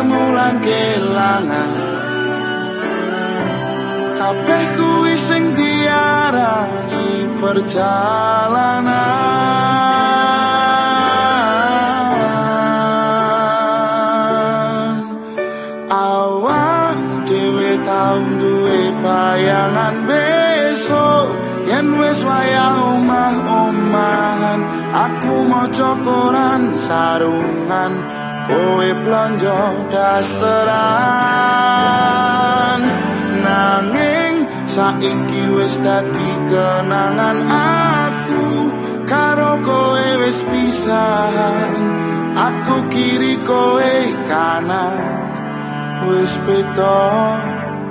temulan kelangan Kabeh ku sing diarani perjalanan. Awak dewe tau duwe bayangan besok. Yen wis wayah omah-omahan aku mau cokoran sarungan. Kowe blonjo dasteran. Nanging saiki wis dadi kenangan aku. Karo kowe wis pisahan aku kiri kowe kanan. Wis beda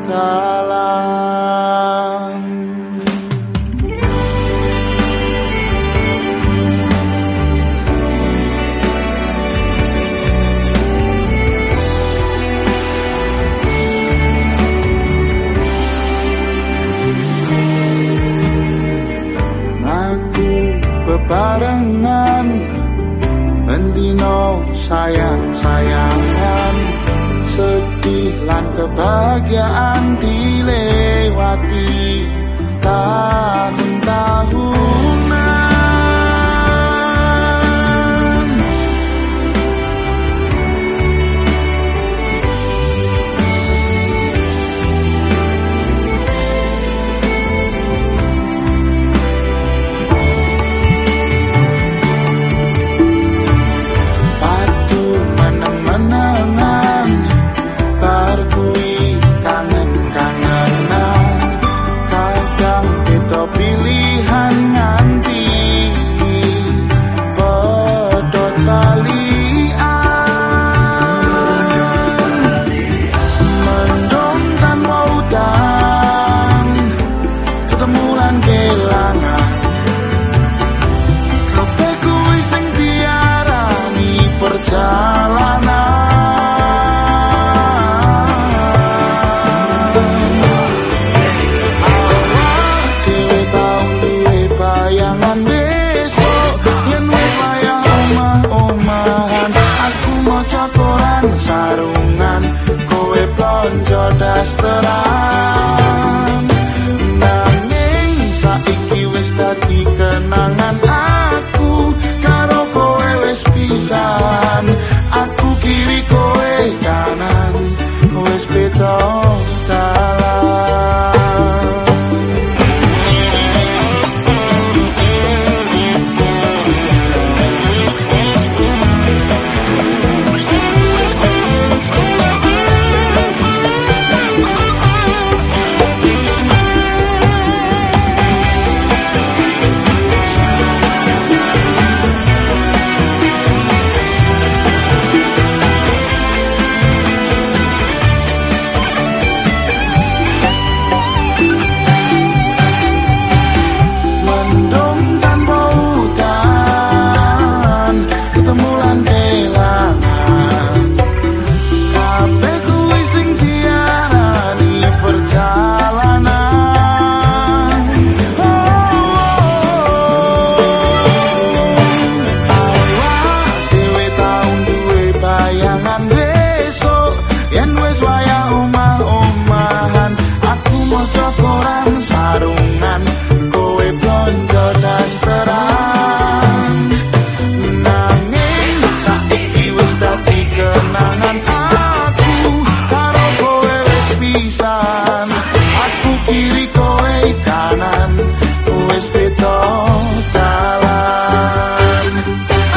dalan Sayang-sayangan. Sedih lan kebahagiaan dilewati. Tahun-tahunan sarungan. Kowe blonjo dasteran diri kowe kanan wis beda dalan.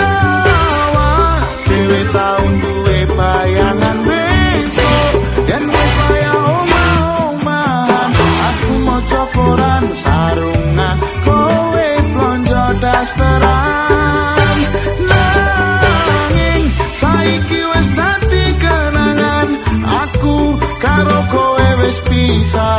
Awak dhewe tau duwe bayangan besok yen wis kaya omah aku mau coporan sarungan kowe blonjo dasteran. Nanging saiki wis dadi kenangan aku karo kowe wis pisah